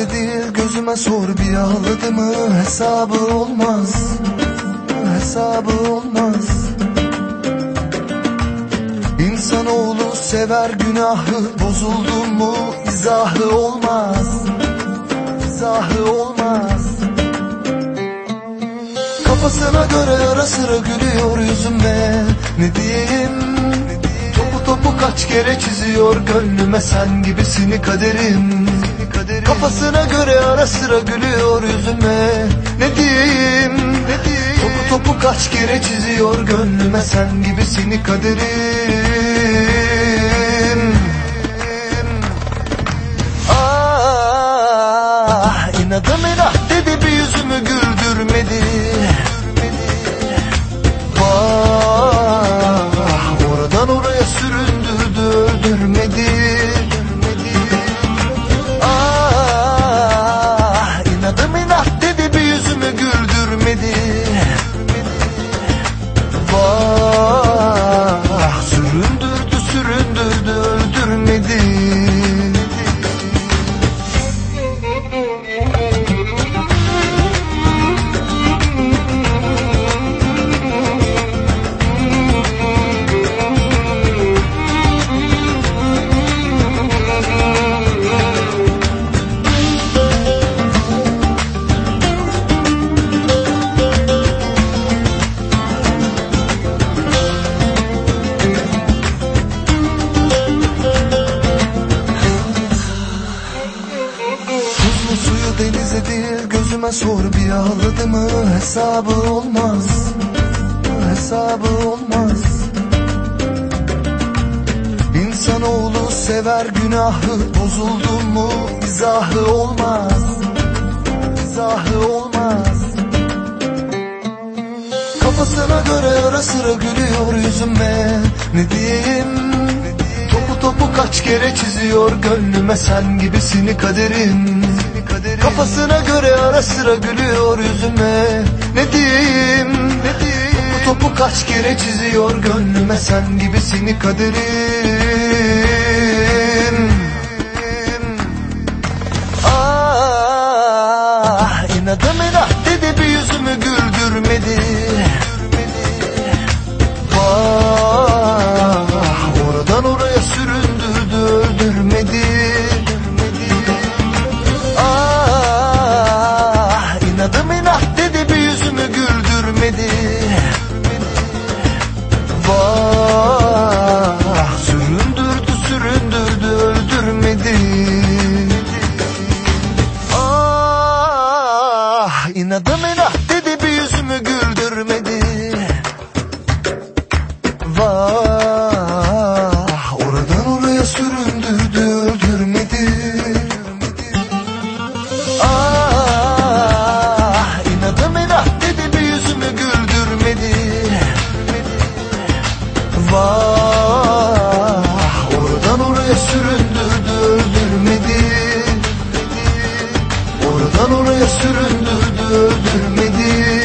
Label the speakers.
Speaker 1: denize değil gözüme sor bir ağladı mı? Hesabı olmaz. Hesabı olmaz. İnsanoğlu sever günahı bozuldu mu? İzahı olmaz. İzahı olmaz. Kafasına göre ara sıra gülüyor yüzüme. Ne diyeyim? Topu topu kaç kere çiziyor gönlüme sen gibisini kaderim. Kafasına göre ara sıra gülüyor yüzüme. Ne diyeyim? Ne diyeyim? Topu topu kaç kere çiziyor gönlüme. Sen gibisini kaderim sor bir ağladı mı? Hesabı olmaz. Hesabı olmaz. İnsanoğlu sever günahı bozuldu mu? İzahı olmaz. İzahı olmaz. Kafasına göre ara sıra gülüyor yüzüme. Ne diyeyim? Topu topu kaç kere çiziyor gönlüme sen gibisini kaderim Kafasına göre ara sıra gülüyor yüzüme. Ne diyeyim? Ne diyeyim? Topu topu kaç kere çiziyor gönlüme sen gibisini kaderim Vah oradan oraya süründürdü öldürmedi Oradan oraya süründürdü öldürmedi